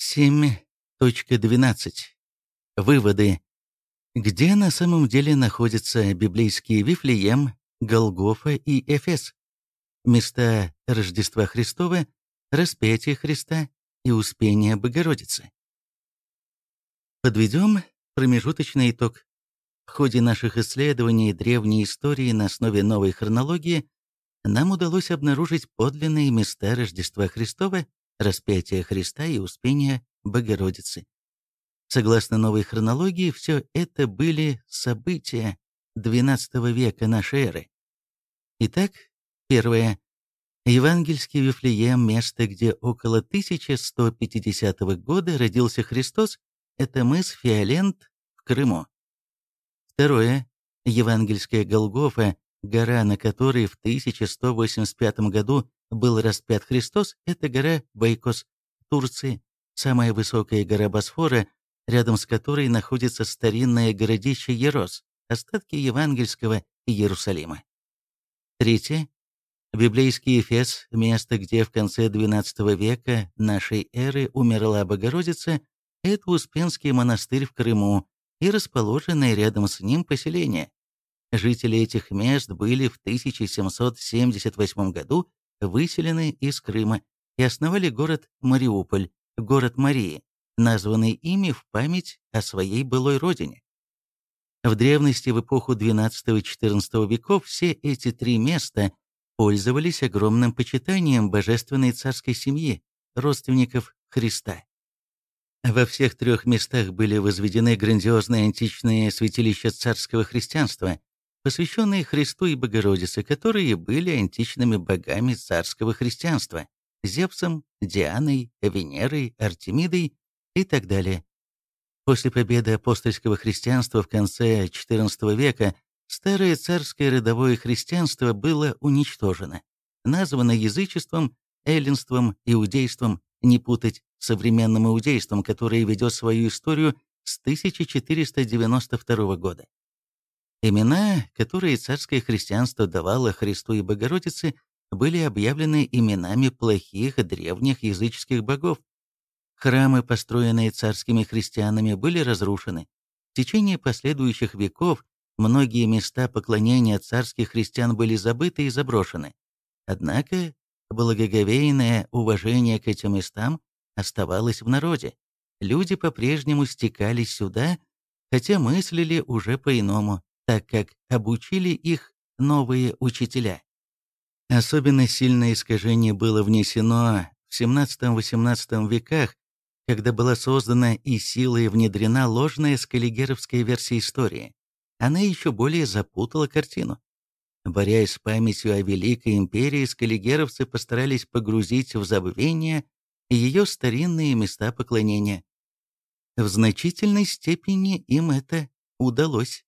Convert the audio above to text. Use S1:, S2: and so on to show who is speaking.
S1: 7.12. Выводы. Где на самом деле находятся библейские Вифлеем, Голгофа и Эфес? Места Рождества Христова, распятия Христа и Успения Богородицы. Подведем промежуточный итог. В ходе наших исследований древней истории на основе новой хронологии нам удалось обнаружить подлинные места Рождества Христова, распятия Христа и Успения Богородицы. Согласно новой хронологии, все это были события XII века нашей эры. Итак, первое. Евангельский Вифлеем, место, где около 1150 года родился Христос, это мыс Фиолент в Крыму. Второе. Евангельская Голгофа, гора, на которой в 1185 году был распят Христос, это гора Бейкос, Турции, самая высокая гора Босфора, рядом с которой находится старинное городище Ерос, остатки евангельского Иерусалима. Третье. Библейский Эфес, место, где в конце XII века нашей эры умерла Богородица, это Успенский монастырь в Крыму и расположенное рядом с ним поселение. Жители этих мест были в 1778 году выселены из Крыма и основали город Мариуполь, город Марии, названный ими в память о своей былой родине. В древности, в эпоху XII-XIV веков, все эти три места пользовались огромным почитанием божественной царской семьи, родственников Христа. Во всех трех местах были возведены грандиозные античные святилища царского христианства, посвященные Христу и Богородице, которые были античными богами царского христианства – Зевсом, Дианой, Венерой, Артемидой и так далее. После победы апостольского христианства в конце XIV века старое царское родовое христианство было уничтожено, названо язычеством, эллинством, иудейством, не путать современным иудейством, которое ведет свою историю с 1492 года. Имена, которые царское христианство давало Христу и Богородице, были объявлены именами плохих древних языческих богов. Храмы, построенные царскими христианами, были разрушены. В течение последующих веков многие места поклонения царских христиан были забыты и заброшены. Однако благоговейное уважение к этим местам оставалось в народе. Люди по-прежнему стекались сюда, хотя мыслили уже по-иному так как обучили их новые учителя. Особенно сильное искажение было внесено в XVII-XVIII веках, когда была создана и силой внедрена ложная скаллигеровская версия истории. Она еще более запутала картину. Борясь с памятью о Великой Империи, скаллигеровцы постарались погрузить в забвение ее старинные места поклонения. В значительной степени им это удалось.